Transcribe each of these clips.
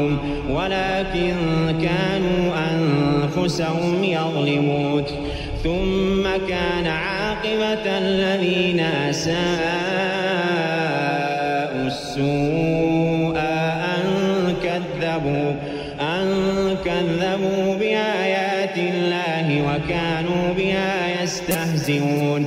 ليظلمهم ولكن كانوا أنفسهم يظلمون. ثم كان عاقبة الذين أساءوا السوء أن كذبوا أن كذبوا بآيات الله وكانوا بها يستهزئون.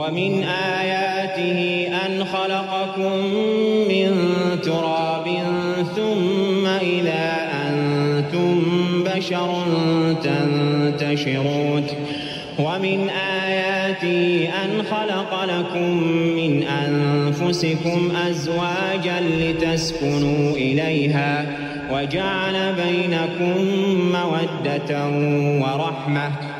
ومن آياته أن خلقكم من تراب ثم إذا أنتم بشر تنتشرون. ومن آياته أن خلق لكم من أنفسكم أزواجا لتسكنوا إليها وجعل بينكم مودة ورحمة.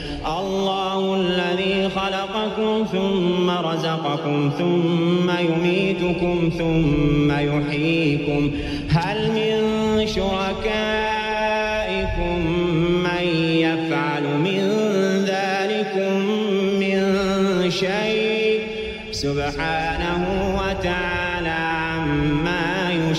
ثم رزقكم ثم يميتكم ثم يحييكم. هل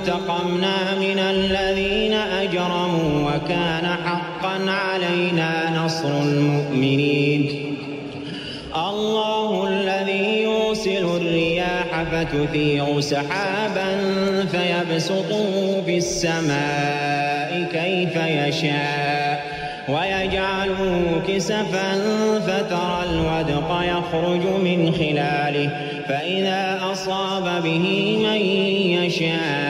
فانتقمنا من الذين أجرموا وكان حقا علينا نصر المؤمنين. الله الذي يرسل الرياح فتثير سحابا فيبسطه في السماء كيف يشاء ويجعله كسفا فترى الودق يخرج من خلاله فإذا أصاب به من يشاء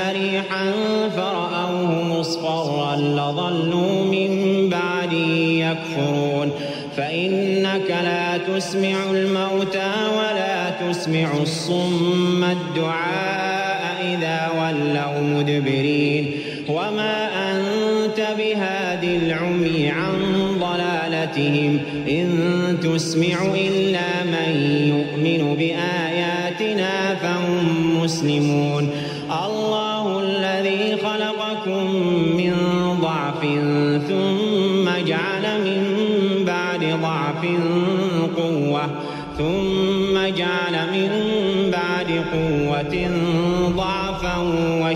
مصفرا لظلوا من بعده يكفرون. فإنك لا تسمع الموتى ولا تسمع الصم الدعاء إذا ولوا مدبرين. وما أنت بهاد العمي عن ضلالتهم. إن تسمع إلا من يؤمن بآياتنا فهم مسلمون.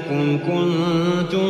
ولكنكم كنتم